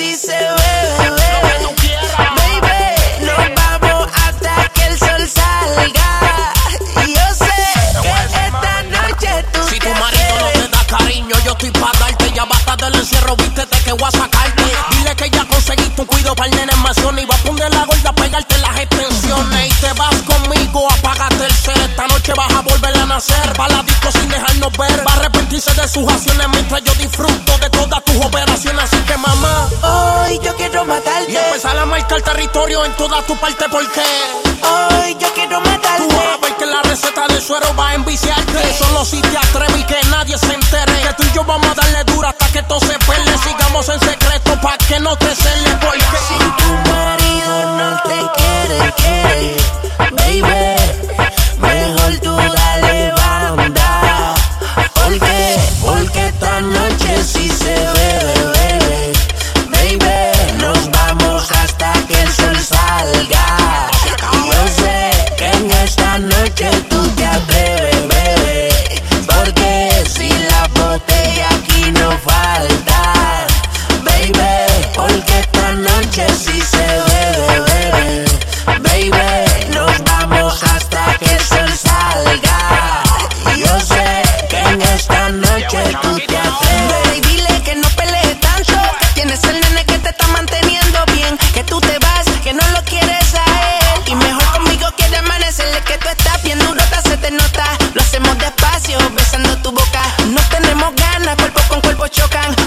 si se bebe, bebe. Baby, nos vamos hasta que el sol salga. Y yo sé que esta noche tú Si tu marido no te da cariño, yo estoy para darte. Ya basta del encierro, vístete que voy a sacarte. Dile que ya conseguiste un cuido para el nene en mansión. Y va a poner la gorda a pegarte las extensiones. Y te vas conmigo, apágate el ser. Esta noche vas a volver a nacer. Va la disco sin dejarnos ver. Va a arrepentirse de sus acciones mientras yo disfruto de todas tus operaciones. Así que mamá matarte. y empezar a marcar territorio en toda tu parte porque Hoy yo quiero tú vas a matarte. ver que la receta del suero va a enviciarte. Solo si te atreves y que nadie Si se bebe, bebe, baby. Nos vamos hasta que el sol salga. Y yo sé que en esta noche tú te afees. Y dile que no pelees tanto. Tienes el nene que te está manteniendo bien. Que tú te vas, que no lo quieres a. Y mejor conmigo que de amanecerle. Que tú estás viendo un rato, se te nota. Lo hacemos despacio, besando tu boca. No tenemos ganas, cuerpo con cuerpo chocan.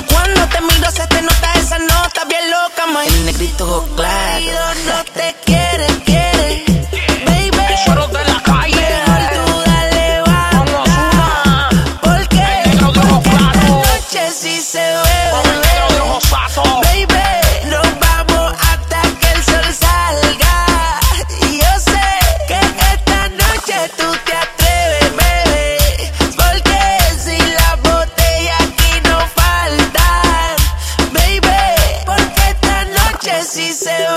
she said